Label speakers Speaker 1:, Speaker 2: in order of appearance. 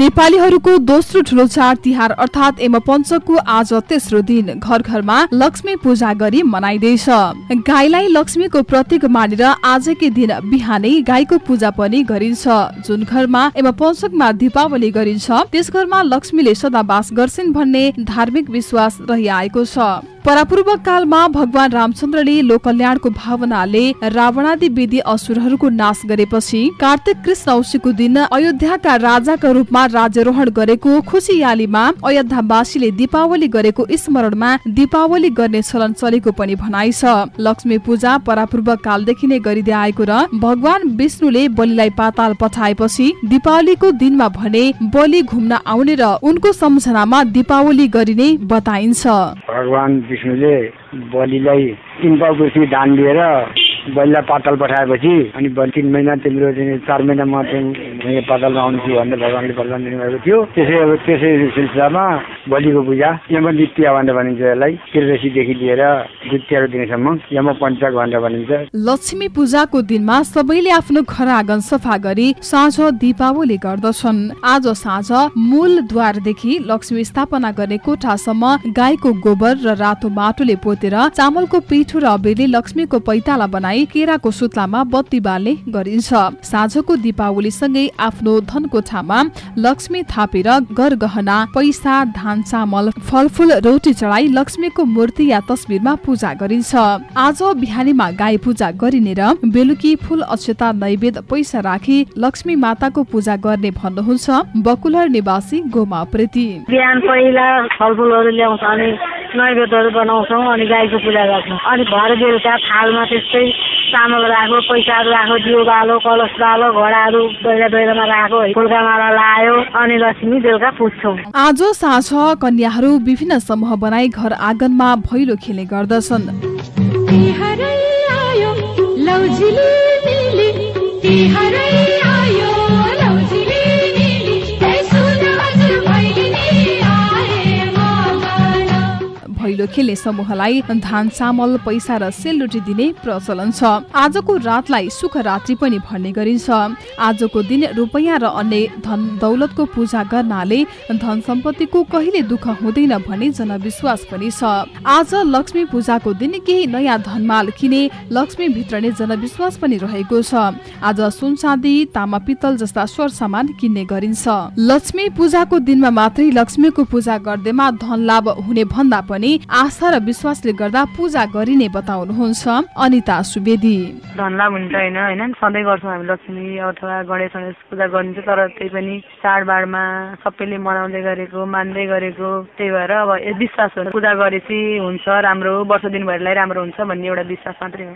Speaker 1: नेपालीहरूको दोस्रो ठुलो चाड तिहार अर्थात् एम पञ्चको आज तेस्रो दिन घर घरमा लक्ष्मी पूजा गरी मनाइँदैछ। गाईलाई लक्ष्मीको प्रतीक मानेर आजकै दिन बिहानै गाईको पूजा पनि गरिन्छ। जुन घरमा एम पञ्चकमा दीपावली गरिन्छ त्यस घरमा लक्ष्मीले सदा बास गर्छिन् भन्ने धार्मिक विश्वास रहिआएको छ। परापूर्व कालमा भगवान रामचन्द्रले लोकल्याणको भावनाले रावणादि विधि असुरहरूको नाश गरेपछि कार्तिक कृष्ण औसीको दिन अयोध्याका राजाका रूपमा राज्यरोहण गरेको खुसीयालीमा अयोध्यावासीले दीपावली गरेको स्मरणमा दीपावली गर्ने चलन चलेको पनि भनाइ छ। लक्ष्मी पूजा परापूर्व कालदेखि नै गरिँदै आएको र भगवान विष्णुले बलिलाई पाताल पठाएपछि दीपावलीको दिनमा भने बलि घुम्न आउने र उनको सम्झनामा दीपावली गरिने बताइन्छ।
Speaker 2: विष्णुले बलिलाई तिन पाउ दान दिएर बलिलाई पातल पठाएपछि अनि बलि तिन महिना तिम्रो चार महिनामा चाहिँ पातलमा आउनेछु भनेर भगवान्ले वरदान दिनुभएको थियो। त्यसै अब त्यसै सिलसिलामा बलिको पूजा यम द्वितीय भनेर भनिन्छ यसलाई त्रिदशीदेखि लिएर द्वितीय दिनसम्म यम पञ्चक भनेर भनिन्छ।
Speaker 1: लक्ष्मी पूजाको दिनमा सबैले आफ्नो घर आँगन सफा गरी साँझ दीपावली गर्दछन्। आज साँझ मूल द्वारदेखि लक्ष्मी स्थापना गर्ने कोठासम्म गाईको गोबर र रातो माटोले पोतेर चामलको पिठो र अबेरले लक्ष्मीको पैताला बनाई केराको सुत्लामा बत्ती बाल्ने गरिन्छ। साँझको दीपावलीसँगै आफ्नो धन कोठामा लक्ष्मी थापेर गरगहना पैसा धान चामल फलफुल रोटी चढाई लक्ष्मीको मूर्ति या तस्बिरमा पूजा गरिन्छ। आज बिहानीमा गाई पूजा गरिने र बेलुकी फुल अक्षता नैवेद पैसा राखी लक्ष्मी माताको पूजा गर्ने भन्नुहुन्छ बकुलर निवासी गोमा प्रीति।
Speaker 3: बिहान पहिला फलफुलहरू ल्याउँछ अनि नैवेद्यहरू बनाउँछौँ अनि गाईको पूजा गर्छौँ। अनि भर बेलुका थालमा त्यस्तै चामल राख्यो पैसाहरू राख्यो दियो बालो कलश बालो घोडाहरू दैला दैलामा राख्यो फुल्का माला लायो अनि लक्ष्मी बेलुका पुज्छौँ।
Speaker 1: आज साँझ कन्याहरू विभिन्न समूह बनाई घर आँगनमा भैलो खेल्ने गर्दछन्।
Speaker 4: तिहारै मगन
Speaker 1: भैलो खेल्ने समूहलाई धान चामल पैसा र सेलरोटी दिने प्रचलन छ। आजको रातलाई सुख रात्रि पनि भन्ने गरिन्छ। आजको दिन रुपैयाँ र अन्य धन दौलतको पूजा गर्नाले धन सम्पत्तिको कहिले दुःख हुँदैन भन्ने जनविश्वास पनि छ। आज लक्ष्मी पूजाको दिन केही नयाँ धनमाल किने लक्ष्मी भित्रने जनविश्वास पनि रहेको छ। आज सुन चाँदी तामा पित्तल जस्ता स्वर सामान किन्ने गरिन्छ। लक्ष्मी पूजाको दिनमा मात्रै लक्ष्मीको पूजा गर्दैमा धन लाभ हुने भन्दा पनि आस्था र विश्वासले गर्दा पूजा गरिने बताउनुहुन्छ अनिता सुवेदी।
Speaker 3: धनलाभ हुन्छ होइन होइन? सधैँ गर्छौँ हामी लक्ष्मी अथवा गणेश गणेश पूजा गरिन्छ तर त्यही पनि चाडबाडमा सबैले मनाउँदै गरेको मान्दै गरेको त्यही भएर अब विश्वास हो पूजा गरेपछि हुन्छ राम्रो वर्ष दिनभरिलाई राम्रो हुन्छ भन्ने एउटा विश्वास मात्रै हो।